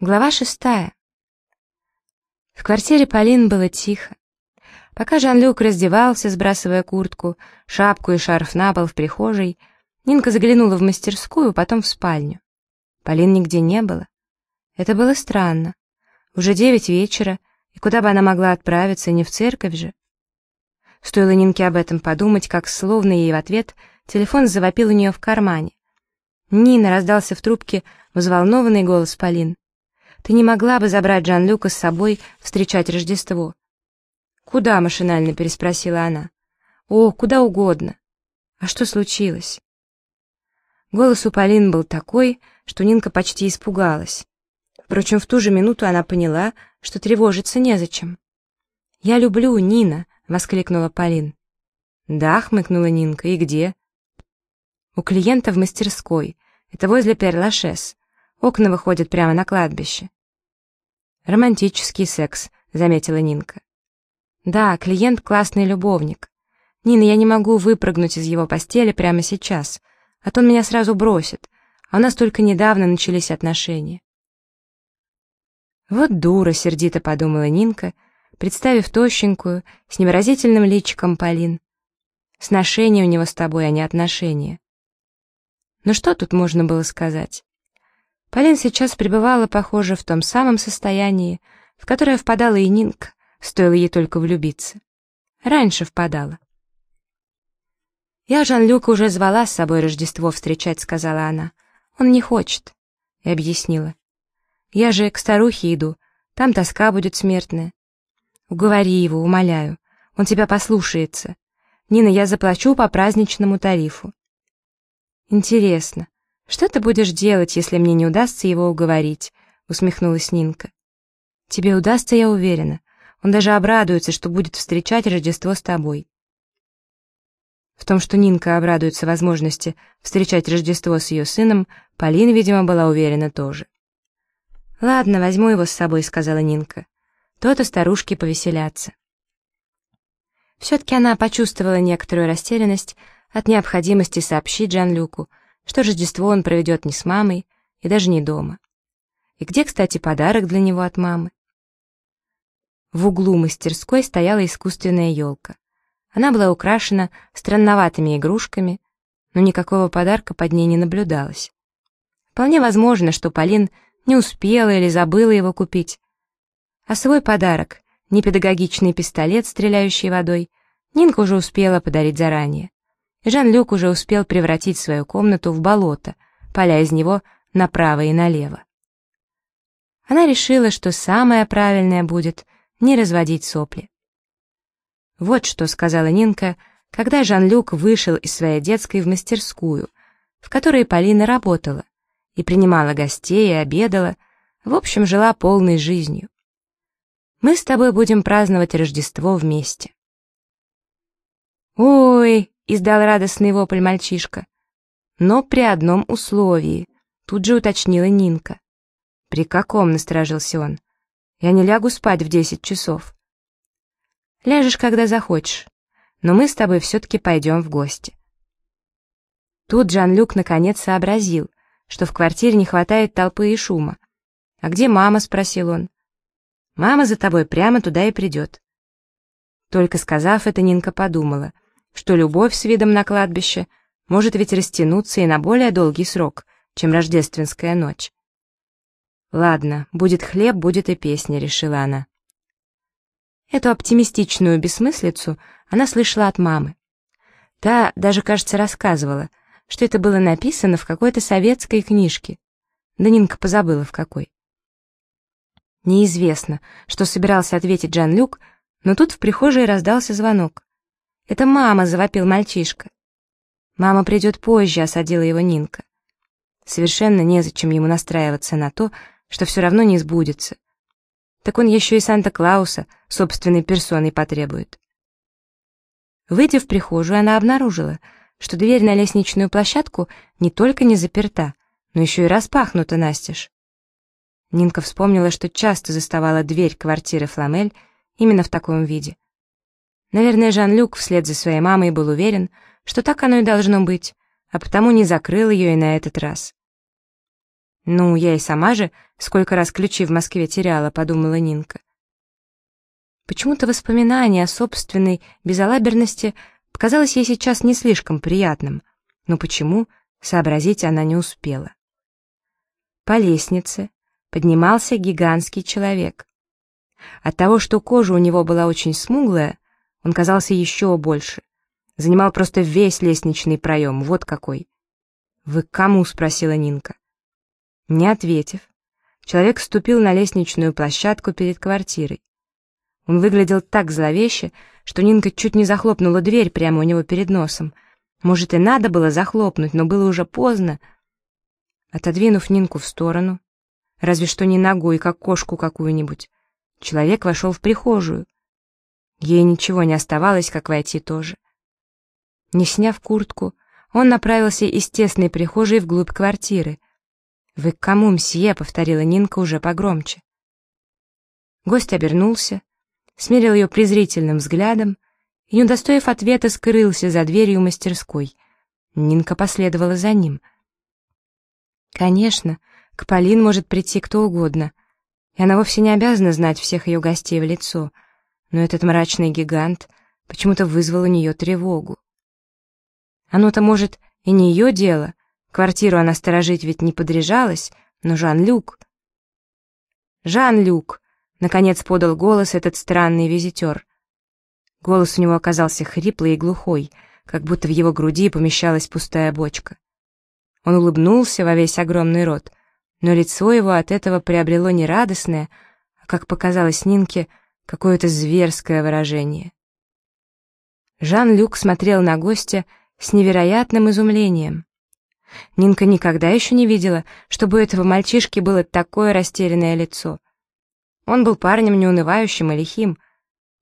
Глава шестая. В квартире Полин было тихо. Пока Жан-Люк раздевался, сбрасывая куртку, шапку и шарф на пол в прихожей, Нинка заглянула в мастерскую, потом в спальню. Полин нигде не было. Это было странно. Уже девять вечера, и куда бы она могла отправиться, не в церковь же. Стоило Нинке об этом подумать, как словно ей в ответ телефон завопил у нее в кармане. «Нина!» — раздался в трубке взволнованный голос Полин. Ты не могла бы забрать Жан-Люка с собой встречать Рождество?» «Куда?» — машинально переспросила она. «О, куда угодно. А что случилось?» Голос у Полин был такой, что Нинка почти испугалась. Впрочем, в ту же минуту она поняла, что тревожиться незачем. «Я люблю Нина!» — воскликнула Полин. «Да», — хмыкнула Нинка, — «и где?» «У клиента в мастерской. Это возле Перлашес. Окна выходят прямо на кладбище. «Романтический секс», — заметила Нинка. «Да, клиент — классный любовник. Нина, я не могу выпрыгнуть из его постели прямо сейчас, а то он меня сразу бросит, а у нас только недавно начались отношения». «Вот дура», — сердито подумала Нинка, представив тощенькую, с невыразительным личиком Полин. «Сношения у него с тобой, а не отношения». Но что тут можно было сказать? Полин сейчас пребывала, похоже, в том самом состоянии, в которое впадала и Нинка, стоило ей только влюбиться. Раньше впадала. «Я Жан-Люка уже звала с собой Рождество встречать», — сказала она. «Он не хочет», — и объяснила. «Я же к старухе иду, там тоска будет смертная. Уговори его, умоляю, он тебя послушается. Нина, я заплачу по праздничному тарифу». «Интересно, «Что ты будешь делать, если мне не удастся его уговорить?» — усмехнулась Нинка. «Тебе удастся, я уверена. Он даже обрадуется, что будет встречать Рождество с тобой». В том, что Нинка обрадуется возможности встречать Рождество с ее сыном, Полина, видимо, была уверена тоже. «Ладно, возьму его с собой», — сказала Нинка. «То-то старушки повеселятся». Все-таки она почувствовала некоторую растерянность от необходимости сообщить Жан-Люку, что Рождество он проведет не с мамой и даже не дома. И где, кстати, подарок для него от мамы? В углу мастерской стояла искусственная елка. Она была украшена странноватыми игрушками, но никакого подарка под ней не наблюдалось. Вполне возможно, что Полин не успела или забыла его купить. А свой подарок, непедагогичный пистолет, стреляющий водой, Нинка уже успела подарить заранее. Жан-Люк уже успел превратить свою комнату в болото, поля из него направо и налево. Она решила, что самое правильное будет не разводить сопли. «Вот что», — сказала Нинка, когда Жан-Люк вышел из своей детской в мастерскую, в которой Полина работала, и принимала гостей, и обедала, в общем, жила полной жизнью. «Мы с тобой будем праздновать Рождество вместе». «Ой!» Издал радостный вопль мальчишка. Но при одном условии, тут же уточнила Нинка. «При каком?» — насторожился он. «Я не лягу спать в десять часов». «Ляжешь, когда захочешь, но мы с тобой все-таки пойдем в гости». Тут Жан-Люк наконец сообразил, что в квартире не хватает толпы и шума. «А где мама?» — спросил он. «Мама за тобой прямо туда и придет». Только сказав это, Нинка подумала — что любовь с видом на кладбище может ведь растянуться и на более долгий срок, чем рождественская ночь. «Ладно, будет хлеб, будет и песня», — решила она. Эту оптимистичную бессмыслицу она слышала от мамы. Та даже, кажется, рассказывала, что это было написано в какой-то советской книжке. Да Нинка позабыла в какой. Неизвестно, что собирался ответить Жан-Люк, но тут в прихожей раздался звонок. «Это мама!» — завопил мальчишка. «Мама придет позже», — осадила его Нинка. Совершенно незачем ему настраиваться на то, что все равно не сбудется. Так он еще и Санта-Клауса собственной персоной потребует. Выйдя в прихожую, она обнаружила, что дверь на лестничную площадку не только не заперта, но еще и распахнута настежь. Нинка вспомнила, что часто заставала дверь квартиры Фламель именно в таком виде — Наверное, Жан-Люк вслед за своей мамой был уверен, что так оно и должно быть, а потому не закрыл ее и на этот раз. «Ну, я и сама же сколько раз ключи в Москве теряла», — подумала Нинка. Почему-то воспоминание о собственной безалаберности показалось ей сейчас не слишком приятным. Но почему, сообразить она не успела. По лестнице поднимался гигантский человек. От того, что кожа у него была очень смуглая, он казался еще больше. Занимал просто весь лестничный проем, вот какой. «Вы кому?» — спросила Нинка. Не ответив, человек ступил на лестничную площадку перед квартирой. Он выглядел так зловеще, что Нинка чуть не захлопнула дверь прямо у него перед носом. Может, и надо было захлопнуть, но было уже поздно. Отодвинув Нинку в сторону, разве что не ногой, как кошку какую-нибудь, человек вошел в прихожую. Ей ничего не оставалось, как войти тоже. Не сняв куртку, он направился из тесной прихожей вглубь квартиры — «Вы к кому, мсье?» — повторила Нинка уже погромче. Гость обернулся, смерил ее презрительным взглядом и, не удостоив ответа, скрылся за дверью мастерской. Нинка последовала за ним. Конечно, к Полин может прийти кто угодно, и она вовсе не обязана знать всех ее гостей в лицо, но этот мрачный гигант почему-то вызвал у нее тревогу. Оно-то, может, и не ее дело, Квартиру она сторожить ведь не подряжалась, но Жан-Люк... «Жан-Люк!» — наконец подал голос этот странный визитер. Голос у него оказался хриплый и глухой, как будто в его груди помещалась пустая бочка. Он улыбнулся во весь огромный рот, но лицо его от этого приобрело не радостное, а, как показалось Нинке, какое-то зверское выражение. Жан-Люк смотрел на гостя с невероятным изумлением. Нинка никогда еще не видела, чтобы у этого мальчишки было такое растерянное лицо. Он был парнем неунывающим и лихим,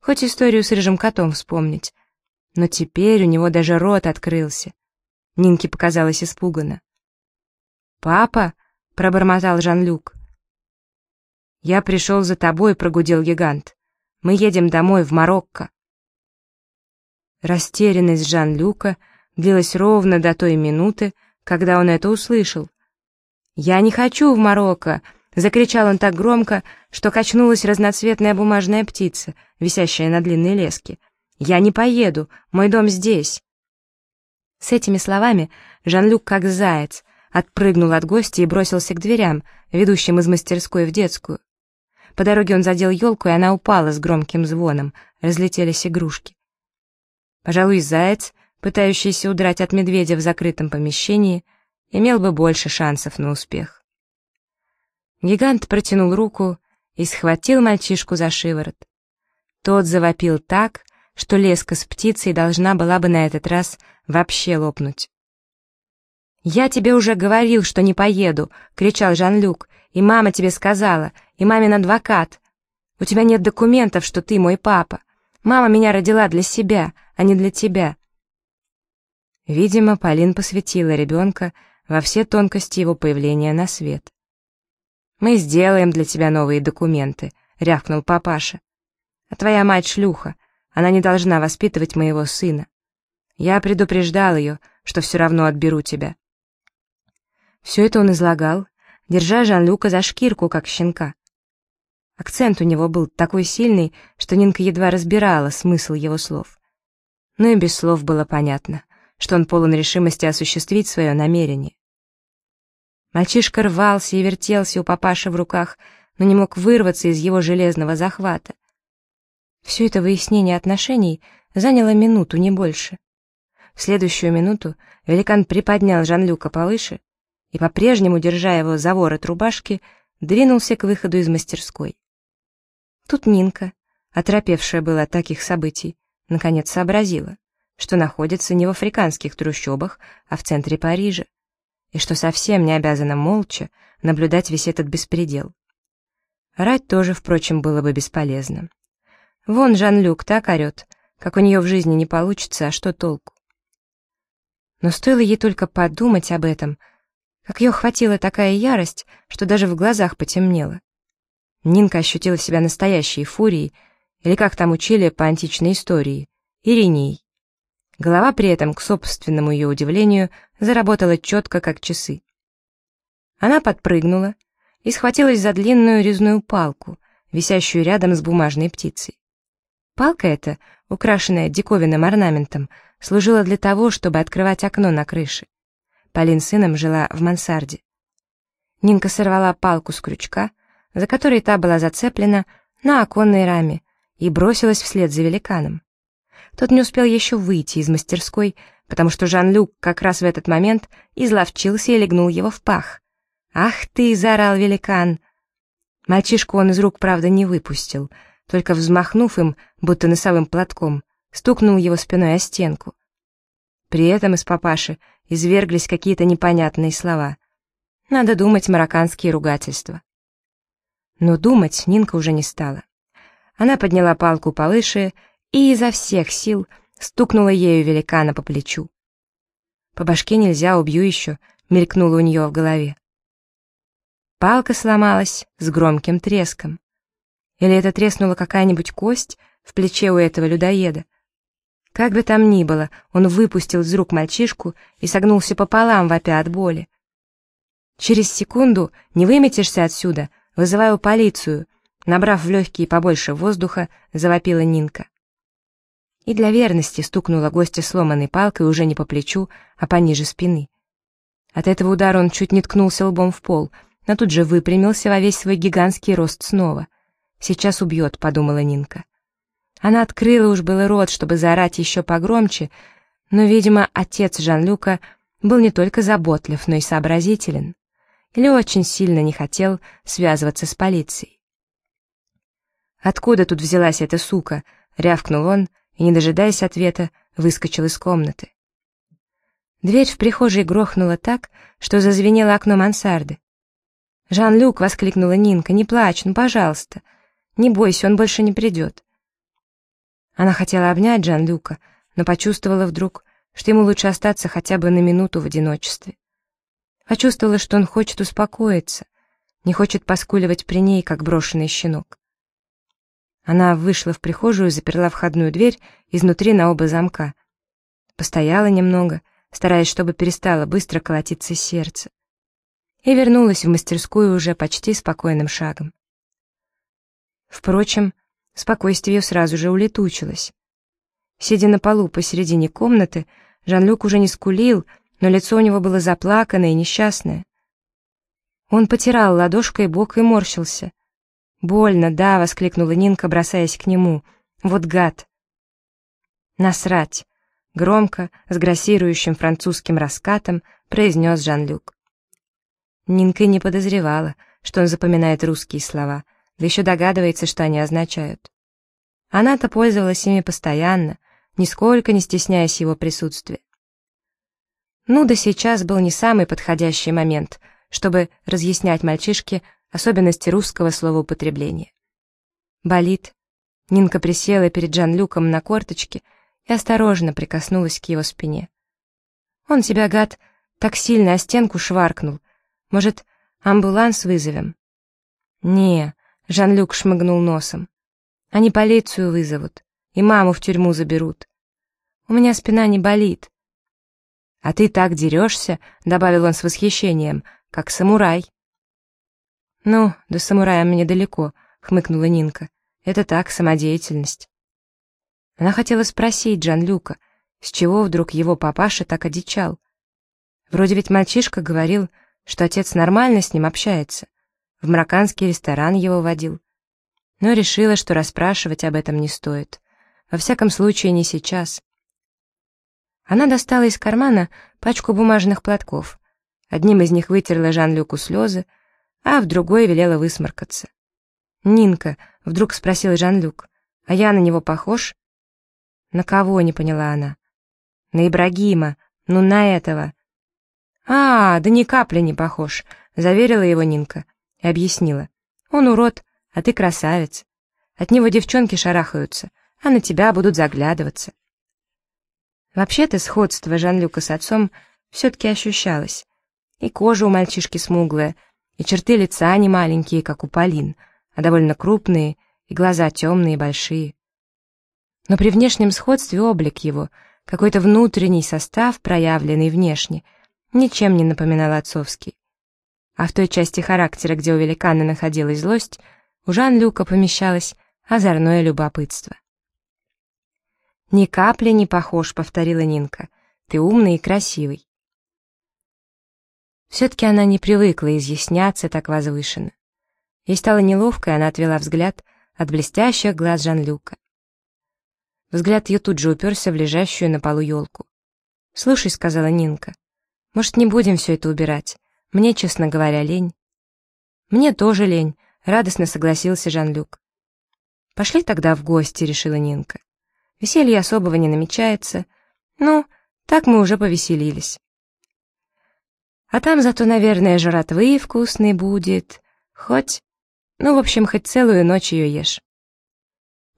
хоть историю с рыжим котом вспомнить. Но теперь у него даже рот открылся. Нинке показалось испуганно. «Папа!» — пробормотал Жан-Люк. «Я пришел за тобой», — прогудел гигант. «Мы едем домой, в Марокко». Растерянность Жан-Люка длилась ровно до той минуты, когда он это услышал. «Я не хочу в Марокко!» — закричал он так громко, что качнулась разноцветная бумажная птица, висящая на длинной леске. «Я не поеду, мой дом здесь!» С этими словами Жан-Люк, как заяц, отпрыгнул от гостя и бросился к дверям, ведущим из мастерской в детскую. По дороге он задел елку, и она упала с громким звоном, разлетелись игрушки. Пожалуй, заяц пытающийся удрать от медведя в закрытом помещении, имел бы больше шансов на успех. Гигант протянул руку и схватил мальчишку за шиворот. Тот завопил так, что леска с птицей должна была бы на этот раз вообще лопнуть. «Я тебе уже говорил, что не поеду!» — кричал Жан-Люк. «И мама тебе сказала, и мамин адвокат. У тебя нет документов, что ты мой папа. Мама меня родила для себя, а не для тебя. Видимо, Полин посвятила ребенка во все тонкости его появления на свет. «Мы сделаем для тебя новые документы», — рявкнул папаша. «А твоя мать шлюха, она не должна воспитывать моего сына. Я предупреждал ее, что все равно отберу тебя». Все это он излагал, держа Жан-Люка за шкирку, как щенка. Акцент у него был такой сильный, что Нинка едва разбирала смысл его слов. Но и без слов было понятно — что он полон решимости осуществить свое намерение. Мальчишка рвался и вертелся у папаши в руках, но не мог вырваться из его железного захвата. Все это выяснение отношений заняло минуту, не больше. В следующую минуту великан приподнял Жан-Люка повыше и, по-прежнему, держа его за ворот рубашки, двинулся к выходу из мастерской. Тут Нинка, оторопевшая была от таких событий, наконец сообразила что находится не в африканских трущобах, а в центре Парижа, и что совсем не обязана молча наблюдать весь этот беспредел. Рать тоже, впрочем, было бы бесполезно. Вон Жан-Люк так орет, как у нее в жизни не получится, а что толку? Но стоило ей только подумать об этом, как ее хватила такая ярость, что даже в глазах потемнело. Нинка ощутила себя настоящей фурией, или как там учили по античной истории, Ириней. Голова при этом, к собственному ее удивлению, заработала четко, как часы. Она подпрыгнула и схватилась за длинную резную палку, висящую рядом с бумажной птицей. Палка эта, украшенная диковинным орнаментом, служила для того, чтобы открывать окно на крыше. Полин с сыном жила в мансарде. Нинка сорвала палку с крючка, за которой та была зацеплена на оконной раме, и бросилась вслед за великаном. Тот не успел еще выйти из мастерской, потому что Жан-Люк как раз в этот момент изловчился и легнул его в пах. «Ах ты!» — заорал великан. Мальчишку он из рук, правда, не выпустил, только взмахнув им, будто носовым платком, стукнул его спиной о стенку. При этом из папаши изверглись какие-то непонятные слова. Надо думать марокканские ругательства. Но думать Нинка уже не стала. Она подняла палку повыше и изо всех сил стукнула ею великана по плечу. «По башке нельзя, убью еще», — мелькнуло у нее в голове. Палка сломалась с громким треском. Или это треснула какая-нибудь кость в плече у этого людоеда? Как бы там ни было, он выпустил из рук мальчишку и согнулся пополам, вопя от боли. «Через секунду не выметишься отсюда, вызываю полицию», набрав в легкие побольше воздуха, завопила Нинка. И для верности стукнула гостя сломанной палкой уже не по плечу, а пониже спины. От этого удара он чуть не ткнулся лбом в пол, но тут же выпрямился во весь свой гигантский рост снова. «Сейчас убьет», — подумала Нинка. Она открыла уж было рот, чтобы заорать еще погромче, но, видимо, отец Жан-Люка был не только заботлив, но и сообразителен. Или очень сильно не хотел связываться с полицией. «Откуда тут взялась эта сука?» — рявкнул он, и, не дожидаясь ответа, выскочил из комнаты. Дверь в прихожей грохнула так, что зазвенело окно мансарды. «Жан-Люк!» — воскликнула Нинка. «Не плачь, ну, пожалуйста! Не бойся, он больше не придет!» Она хотела обнять Жан-Люка, но почувствовала вдруг, что ему лучше остаться хотя бы на минуту в одиночестве. Почувствовала, что он хочет успокоиться, не хочет поскуливать при ней, как брошенный щенок. Она вышла в прихожую, заперла входную дверь изнутри на оба замка. Постояла немного, стараясь, чтобы перестало быстро колотиться сердце. И вернулась в мастерскую уже почти спокойным шагом. Впрочем, Спокойствие сразу же улетучилось. Сидя на полу посередине комнаты, Жан-Люк уже не скулил, но лицо у него было заплаканное и несчастное. Он потирал ладошкой бок и морщился. «Больно, да!» — воскликнула Нинка, бросаясь к нему. «Вот гад!» «Насрать!» — громко, с грассирующим французским раскатом произнес Жан-Люк. Нинка не подозревала, что он запоминает русские слова — да еще догадывается, что они означают. Она-то пользовалась ими постоянно, нисколько не стесняясь его присутствия. Ну да сейчас был не самый подходящий момент, чтобы разъяснять мальчишке особенности русского словоупотребления. «Болит». Нинка присела перед Жан-Люком на корточке и осторожно прикоснулась к его спине. «Он тебя, гад, так сильно о стенку шваркнул. Может, амбуланс вызовем?» «Не, Жан-Люк шмыгнул носом. Они полицию вызовут, и маму в тюрьму заберут. У меня спина не болит. А ты так дерешься, добавил он с восхищением, как самурай. Ну, до самурая мне далеко, хмыкнула Нинка. Это так, самодеятельность. Она хотела спросить Жан-Люка, с чего вдруг его папаша так одичал. Вроде ведь мальчишка говорил, что отец нормально с ним общается в марокканский ресторан его водил. Но решила, что расспрашивать об этом не стоит. Во всяком случае, не сейчас. Она достала из кармана пачку бумажных платков. Одним из них вытерла Жан-Люку слезы, а в другой велела высморкаться. «Нинка», — вдруг спросил Жан-Люк, — «а я на него похож?» «На кого?» — не поняла она. «На Ибрагима, ну на этого». «А, да ни капли не похож», — заверила его Нинка и объяснила. «Он урод, а ты красавец. От него девчонки шарахаются, а на тебя будут заглядываться». Вообще-то сходство Жан-Люка с отцом все-таки ощущалось. И кожа у мальчишки смуглая, и черты лица не маленькие, как у Полин, а довольно крупные, и глаза темные и большие. Но при внешнем сходстве облик его, какой-то внутренний состав, проявленный внешне, ничем не напоминал отцовский. А в той части характера, где у великана находилась злость, у Жан-Люка помещалось озорное любопытство. «Ни капли не похож», — повторила Нинка. «Ты умный и красивый». Все-таки она не привыкла изъясняться так возвышенно. Ей стало неловко, и она отвела взгляд от блестящих глаз Жан-Люка. Взгляд ее тут же уперся в лежащую на полу елку. «Слушай», — сказала Нинка, — «может, не будем все это убирать? Мне, честно говоря, лень». «Мне тоже лень», — радостно согласился Жан-Люк. «Пошли тогда в гости», — решила Нинка. «Веселья особого не намечается. Ну, так мы уже повеселились». А там зато, наверное, жратвы вкусный будет. Хоть... Ну, в общем, хоть целую ночь ее ешь.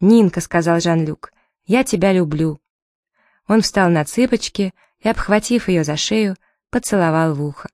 «Нинка», — сказал Жан-Люк, — «я тебя люблю». Он встал на цыпочки и, обхватив ее за шею, поцеловал в ухо.